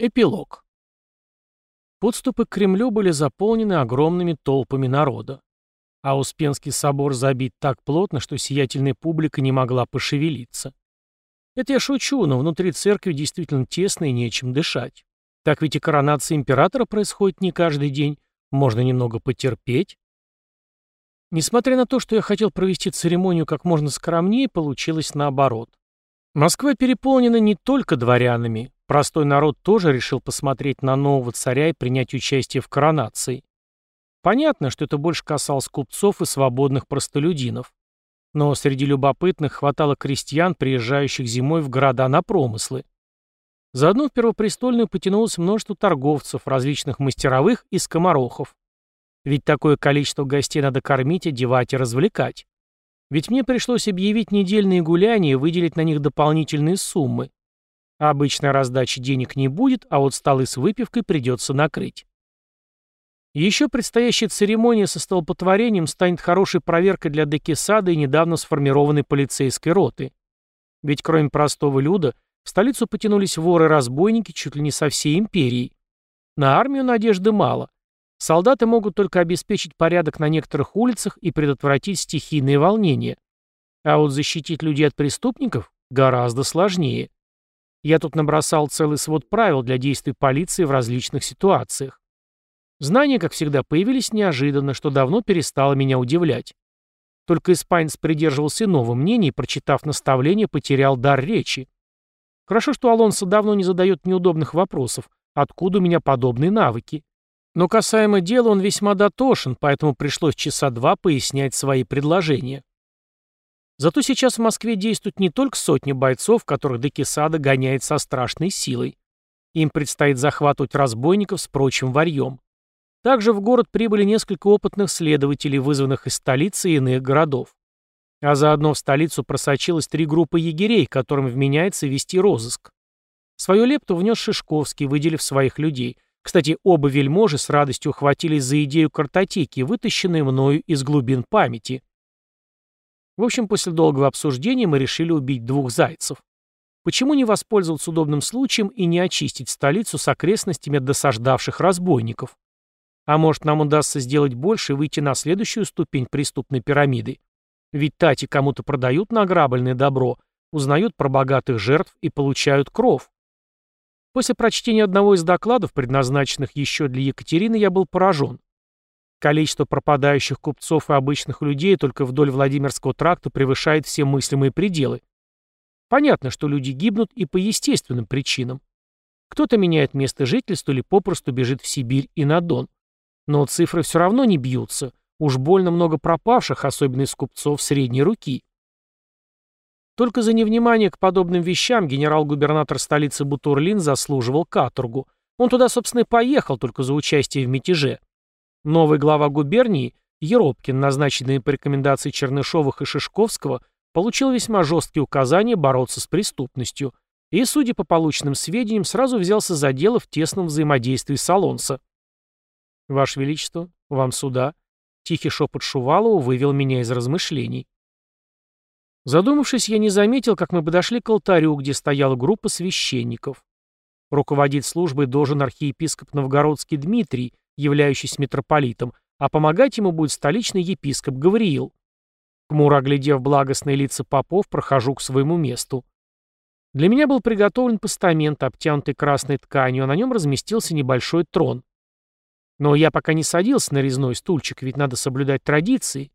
Эпилог. Подступы к Кремлю были заполнены огромными толпами народа. А Успенский собор забит так плотно, что сиятельная публика не могла пошевелиться. Это я шучу, но внутри церкви действительно тесно и нечем дышать. Так ведь и коронация императора происходит не каждый день. Можно немного потерпеть. Несмотря на то, что я хотел провести церемонию как можно скромнее, получилось наоборот. Москва переполнена не только дворянами, Простой народ тоже решил посмотреть на нового царя и принять участие в коронации. Понятно, что это больше касалось купцов и свободных простолюдинов. Но среди любопытных хватало крестьян, приезжающих зимой в города на промыслы. Заодно в Первопрестольную потянулось множество торговцев, различных мастеровых и скоморохов. Ведь такое количество гостей надо кормить, одевать и развлекать. Ведь мне пришлось объявить недельные гуляния и выделить на них дополнительные суммы. Обычной раздачи денег не будет, а вот столы с выпивкой придется накрыть. Еще предстоящая церемония со столпотворением станет хорошей проверкой для Декисада и недавно сформированной полицейской роты. Ведь кроме простого люда, в столицу потянулись воры-разбойники чуть ли не со всей империи. На армию надежды мало. Солдаты могут только обеспечить порядок на некоторых улицах и предотвратить стихийные волнения. А вот защитить людей от преступников гораздо сложнее. Я тут набросал целый свод правил для действий полиции в различных ситуациях. Знания, как всегда, появились неожиданно, что давно перестало меня удивлять. Только испанец придерживался нового мнения и, прочитав наставление, потерял дар речи. Хорошо, что Алонсо давно не задает неудобных вопросов, откуда у меня подобные навыки. Но касаемо дела он весьма дотошен, поэтому пришлось часа два пояснять свои предложения. Зато сейчас в Москве действуют не только сотни бойцов, которых Декисада гоняет со страшной силой. Им предстоит захватывать разбойников с прочим варьем. Также в город прибыли несколько опытных следователей, вызванных из столицы и иных городов. А заодно в столицу просочилось три группы егерей, которым вменяется вести розыск. Свою лепту внес Шишковский, выделив своих людей. Кстати, оба вельможи с радостью ухватились за идею картотеки, вытащенной мною из глубин памяти. В общем, после долгого обсуждения мы решили убить двух зайцев. Почему не воспользоваться удобным случаем и не очистить столицу с окрестностями от досаждавших разбойников? А может, нам удастся сделать больше и выйти на следующую ступень преступной пирамиды? Ведь тати кому-то продают награбленное добро, узнают про богатых жертв и получают кров. После прочтения одного из докладов, предназначенных еще для Екатерины, я был поражен. Количество пропадающих купцов и обычных людей только вдоль Владимирского тракта превышает все мыслимые пределы. Понятно, что люди гибнут и по естественным причинам. Кто-то меняет место жительства или попросту бежит в Сибирь и на Дон. Но цифры все равно не бьются. Уж больно много пропавших, особенно из купцов средней руки. Только за невнимание к подобным вещам генерал-губернатор столицы Бутурлин заслуживал каторгу. Он туда, собственно, и поехал только за участие в мятеже. Новый глава губернии, Еропкин, назначенный по рекомендации Чернышовых и Шишковского, получил весьма жесткие указания бороться с преступностью и, судя по полученным сведениям, сразу взялся за дело в тесном взаимодействии с Алонсо. «Ваше Величество, вам сюда». Тихий шепот Шувалова вывел меня из размышлений. Задумавшись, я не заметил, как мы подошли к алтарю, где стояла группа священников. Руководить службой должен архиепископ Новгородский Дмитрий, являющийся митрополитом, а помогать ему будет столичный епископ Гавриил. Хмуро оглядев благостные лица попов, прохожу к своему месту. Для меня был приготовлен постамент, обтянутый красной тканью, а на нем разместился небольшой трон. Но я пока не садился на резной стульчик, ведь надо соблюдать традиции.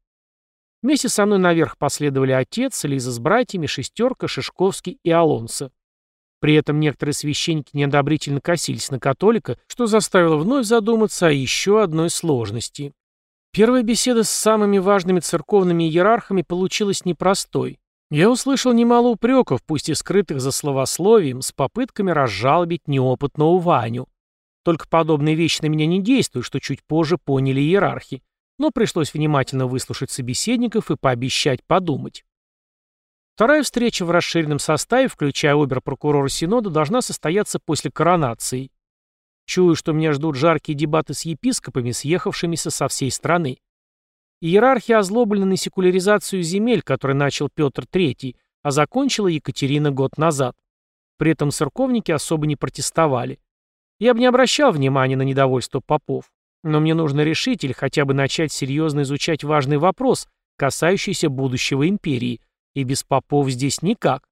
Вместе со мной наверх последовали отец, Лиза с братьями, Шестерка, Шишковский и Алонсо. При этом некоторые священники неодобрительно косились на католика, что заставило вновь задуматься о еще одной сложности. Первая беседа с самыми важными церковными иерархами получилась непростой. Я услышал немало упреков, пусть и скрытых за словословием, с попытками разжалобить неопытного Ваню. Только подобные вещи на меня не действуют, что чуть позже поняли иерархи. Но пришлось внимательно выслушать собеседников и пообещать подумать. Вторая встреча в расширенном составе, включая обер-прокурора Синода, должна состояться после коронации. Чую, что меня ждут жаркие дебаты с епископами, съехавшимися со всей страны. Иерархи озлоблены на секуляризацию земель, который начал Петр III, а закончила Екатерина год назад. При этом церковники особо не протестовали. Я бы не обращал внимания на недовольство попов, но мне нужно решить или хотя бы начать серьезно изучать важный вопрос, касающийся будущего империи, и без попов здесь никак.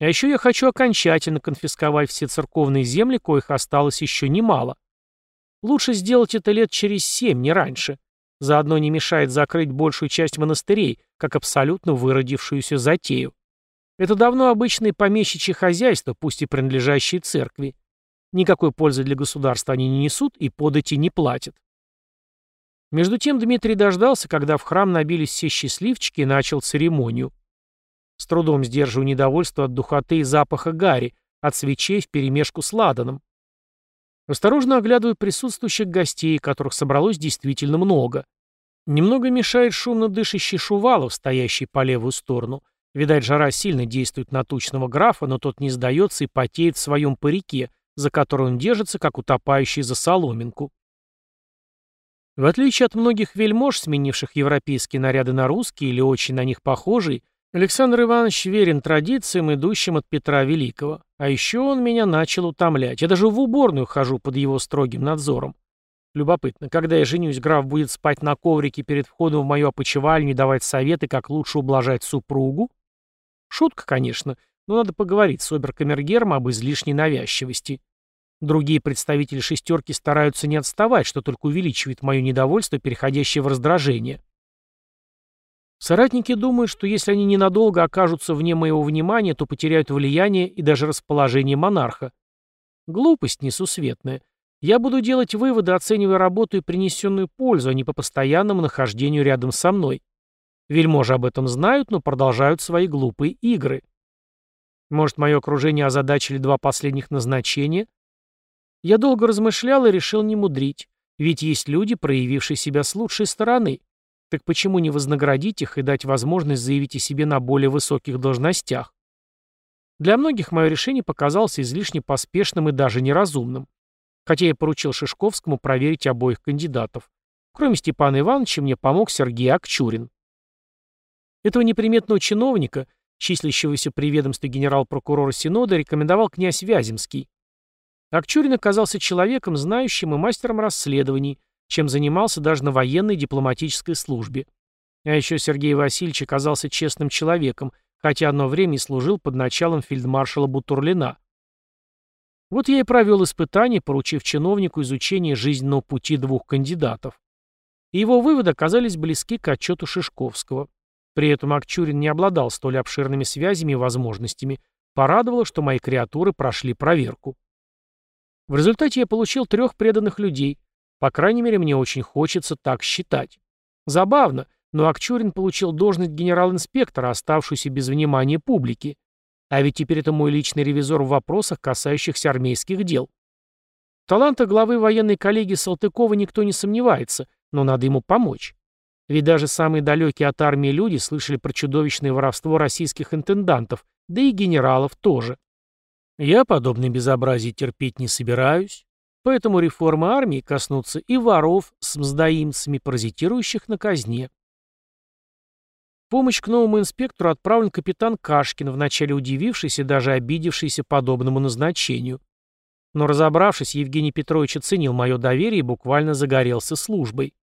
А еще я хочу окончательно конфисковать все церковные земли, коих осталось еще немало. Лучше сделать это лет через семь, не раньше. Заодно не мешает закрыть большую часть монастырей, как абсолютно выродившуюся затею. Это давно обычные помещичьи хозяйства, пусть и принадлежащие церкви. Никакой пользы для государства они не несут и подати не платят. Между тем Дмитрий дождался, когда в храм набились все счастливчики и начал церемонию. С трудом сдерживаю недовольство от духоты и запаха гари, от свечей вперемешку с ладаном. Осторожно оглядываю присутствующих гостей, которых собралось действительно много. Немного мешает шумно дышащий Шувалов, стоящий по левую сторону. Видать, жара сильно действует на тучного графа, но тот не сдается и потеет в своем парике, за который он держится, как утопающий за соломинку. В отличие от многих вельмож, сменивших европейские наряды на русские или очень на них похожие, Александр Иванович верен традициям, идущим от Петра Великого. А еще он меня начал утомлять. Я даже в уборную хожу под его строгим надзором. Любопытно, когда я женюсь, граф будет спать на коврике перед входом в мою опочивальню и давать советы, как лучше ублажать супругу? Шутка, конечно, но надо поговорить с оберкамергером об излишней навязчивости. Другие представители «шестерки» стараются не отставать, что только увеличивает мое недовольство, переходящее в раздражение. Соратники думают, что если они ненадолго окажутся вне моего внимания, то потеряют влияние и даже расположение монарха. Глупость несусветная. Я буду делать выводы, оценивая работу и принесенную пользу, а не по постоянному нахождению рядом со мной. Вельможи об этом знают, но продолжают свои глупые игры. Может, мое окружение озадачили два последних назначения? Я долго размышлял и решил не мудрить, ведь есть люди, проявившие себя с лучшей стороны. Так почему не вознаградить их и дать возможность заявить о себе на более высоких должностях? Для многих мое решение показалось излишне поспешным и даже неразумным. Хотя я поручил Шишковскому проверить обоих кандидатов. Кроме Степана Ивановича мне помог Сергей Акчурин. Этого неприметного чиновника, числящегося при ведомстве генерал-прокурора Синода, рекомендовал князь Вяземский. Акчурин оказался человеком, знающим и мастером расследований, чем занимался даже на военной дипломатической службе. А еще Сергей Васильевич оказался честным человеком, хотя одно время и служил под началом фельдмаршала Бутурлина. Вот я и провел испытание, поручив чиновнику изучение жизненного пути двух кандидатов. И его выводы оказались близки к отчету Шишковского. При этом Акчурин не обладал столь обширными связями и возможностями. Порадовало, что мои креатуры прошли проверку. В результате я получил трех преданных людей. По крайней мере, мне очень хочется так считать. Забавно, но Акчурин получил должность генерал-инспектора, оставшуюся без внимания публики. А ведь теперь это мой личный ревизор в вопросах, касающихся армейских дел. В талантах главы военной коллегии Салтыкова никто не сомневается, но надо ему помочь. Ведь даже самые далекие от армии люди слышали про чудовищное воровство российских интендантов, да и генералов тоже. Я подобное безобразие терпеть не собираюсь, поэтому реформы армии коснутся и воров с мздоимцами, паразитирующих на казне. В помощь к новому инспектору отправлен капитан Кашкин, вначале удивившийся, даже обидевшийся подобному назначению. Но разобравшись, Евгений Петрович оценил мое доверие и буквально загорелся службой.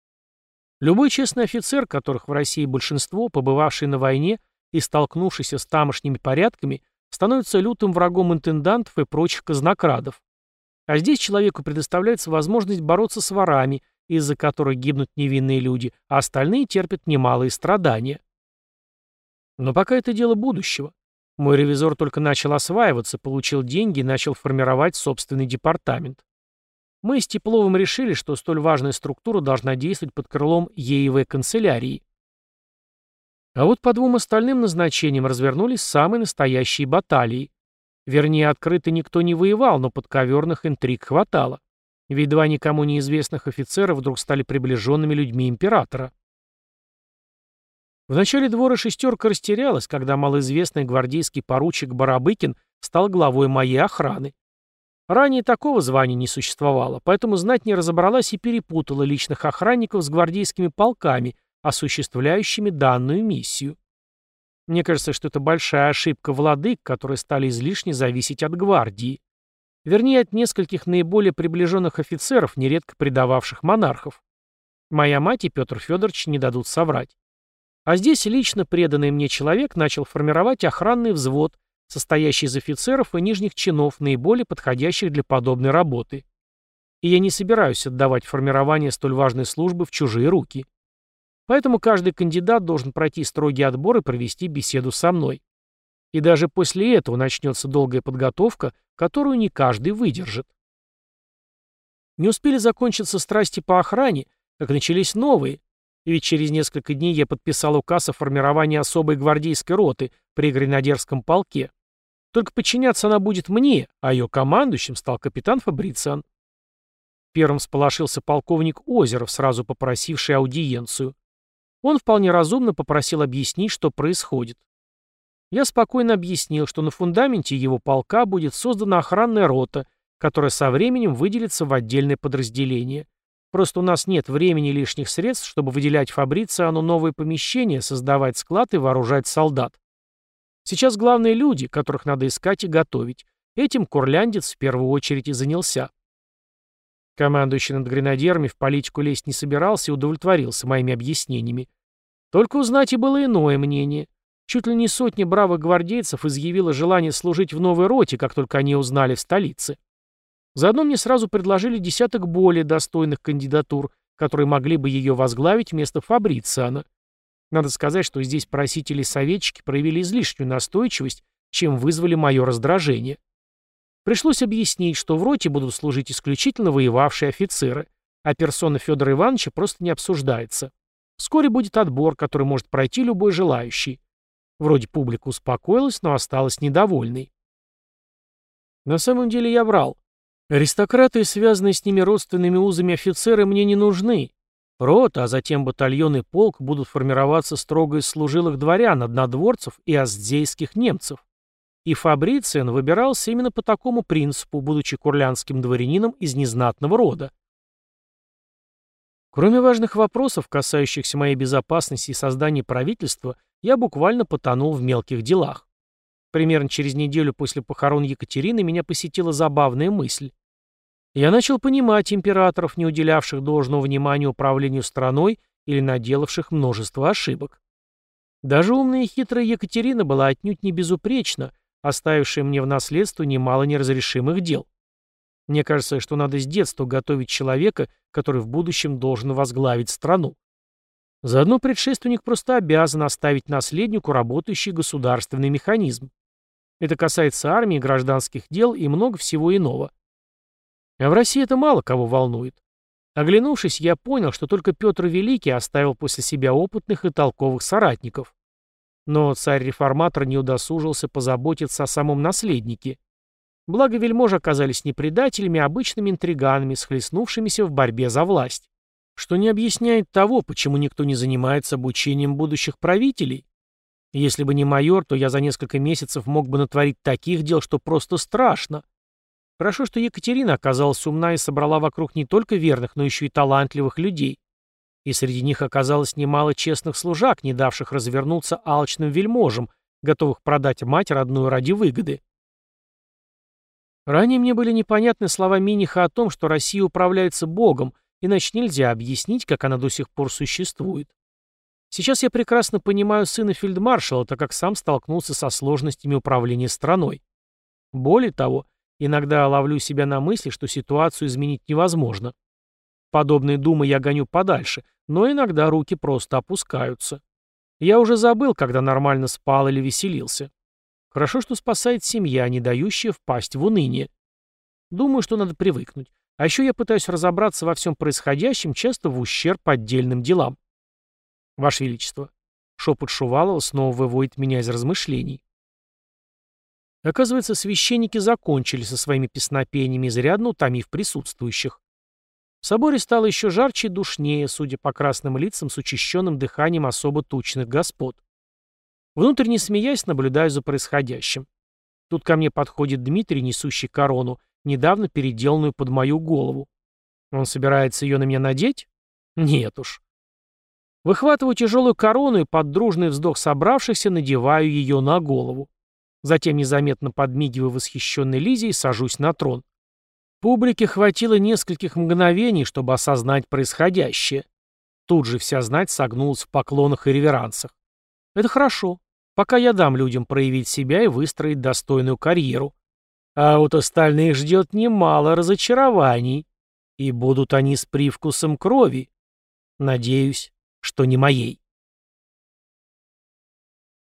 Любой честный офицер, которых в России большинство, побывавший на войне и столкнувшийся с тамошними порядками, становится лютым врагом интендантов и прочих казнокрадов. А здесь человеку предоставляется возможность бороться с ворами, из-за которых гибнут невинные люди, а остальные терпят немалые страдания. Но пока это дело будущего. Мой ревизор только начал осваиваться, получил деньги и начал формировать собственный департамент. Мы с Тепловым решили, что столь важная структура должна действовать под крылом ЕИВ канцелярии. А вот по двум остальным назначениям развернулись самые настоящие баталии. Вернее, открыто никто не воевал, но подковерных интриг хватало. Ведь два никому неизвестных офицера вдруг стали приближенными людьми императора. Вначале двора шестерка растерялась, когда малоизвестный гвардейский поручик Барабыкин стал главой моей охраны. Ранее такого звания не существовало, поэтому знать не разобралась и перепутала личных охранников с гвардейскими полками, осуществляющими данную миссию. Мне кажется, что это большая ошибка владык, которые стали излишне зависеть от гвардии. Вернее, от нескольких наиболее приближенных офицеров, нередко предававших монархов. Моя мать и Петр Федорович не дадут соврать. А здесь лично преданный мне человек начал формировать охранный взвод, состоящий из офицеров и нижних чинов, наиболее подходящих для подобной работы. И я не собираюсь отдавать формирование столь важной службы в чужие руки. Поэтому каждый кандидат должен пройти строгий отбор и провести беседу со мной. И даже после этого начнется долгая подготовка, которую не каждый выдержит. Не успели закончиться страсти по охране, как начались новые, ведь через несколько дней я подписал указ о формировании особой гвардейской роты при гренадерском полке. Только подчиняться она будет мне, а ее командующим стал капитан Фабрициан. Первым сполошился полковник Озеров, сразу попросивший аудиенцию. Он вполне разумно попросил объяснить, что происходит. Я спокойно объяснил, что на фундаменте его полка будет создана охранная рота, которая со временем выделится в отдельное подразделение. Просто у нас нет времени и лишних средств, чтобы выделять Фабрициану новые помещения, создавать склад и вооружать солдат. Сейчас главные люди, которых надо искать и готовить. Этим курляндец в первую очередь и занялся. Командующий над гренадерами в политику лезть не собирался и удовлетворился моими объяснениями. Только узнать и было иное мнение. Чуть ли не сотни бравых гвардейцев изъявило желание служить в новой роте, как только они узнали в столице. Заодно мне сразу предложили десяток более достойных кандидатур, которые могли бы ее возглавить вместо Фабрициана. Надо сказать, что здесь просители и советчики проявили излишнюю настойчивость, чем вызвали мое раздражение. Пришлось объяснить, что в роте будут служить исключительно воевавшие офицеры, а персона Федора Ивановича просто не обсуждается. Вскоре будет отбор, который может пройти любой желающий. Вроде публика успокоилась, но осталась недовольной. На самом деле я врал. Аристократы и связанные с ними родственными узами офицеры мне не нужны. Рота, а затем батальон и полк будут формироваться строго из служилых дворян, однодворцев и аздзейских немцев. И Фабрициан выбирался именно по такому принципу, будучи курлянским дворянином из незнатного рода. Кроме важных вопросов, касающихся моей безопасности и создания правительства, я буквально потонул в мелких делах. Примерно через неделю после похорон Екатерины меня посетила забавная мысль. Я начал понимать императоров, не уделявших должного внимания управлению страной или наделавших множество ошибок. Даже умная и хитрая Екатерина была отнюдь не безупречна, оставившая мне в наследство немало неразрешимых дел. Мне кажется, что надо с детства готовить человека, который в будущем должен возглавить страну. Заодно предшественник просто обязан оставить наследнику работающий государственный механизм. Это касается армии, гражданских дел и много всего иного. А в России это мало кого волнует. Оглянувшись, я понял, что только Петр Великий оставил после себя опытных и толковых соратников. Но царь-реформатор не удосужился позаботиться о самом наследнике. Благо вельможи оказались не предателями, а обычными интриганами, схлестнувшимися в борьбе за власть. Что не объясняет того, почему никто не занимается обучением будущих правителей. Если бы не майор, то я за несколько месяцев мог бы натворить таких дел, что просто страшно. Хорошо, что Екатерина оказалась умна и собрала вокруг не только верных, но еще и талантливых людей и среди них оказалось немало честных служак, не давших развернуться алчным вельможам, готовых продать мать родную ради выгоды. Ранее мне были непонятны слова Миниха о том, что Россия управляется Богом, иначе нельзя объяснить, как она до сих пор существует. Сейчас я прекрасно понимаю сына фельдмаршала, так как сам столкнулся со сложностями управления страной. Более того, иногда ловлю себя на мысли, что ситуацию изменить невозможно. Подобные думы я гоню подальше, но иногда руки просто опускаются. Я уже забыл, когда нормально спал или веселился. Хорошо, что спасает семья, не дающая впасть в уныние. Думаю, что надо привыкнуть. А еще я пытаюсь разобраться во всем происходящем, часто в ущерб отдельным делам. Ваше Величество. Шепот Шувалова снова выводит меня из размышлений. Оказывается, священники закончили со своими песнопениями, изрядно утомив присутствующих. В соборе стало еще жарче и душнее, судя по красным лицам с учащенным дыханием особо тучных господ. Внутренне смеясь, наблюдаю за происходящим. Тут ко мне подходит Дмитрий, несущий корону, недавно переделанную под мою голову. Он собирается ее на меня надеть? Нет уж. Выхватываю тяжелую корону и под дружный вздох собравшихся надеваю ее на голову. Затем незаметно подмигиваю восхищенной Лизе и сажусь на трон. Публике хватило нескольких мгновений, чтобы осознать происходящее. Тут же вся знать согнулась в поклонах и реверансах. Это хорошо. Пока я дам людям проявить себя и выстроить достойную карьеру. А вот остальных ждет немало разочарований. И будут они с привкусом крови. Надеюсь, что не моей.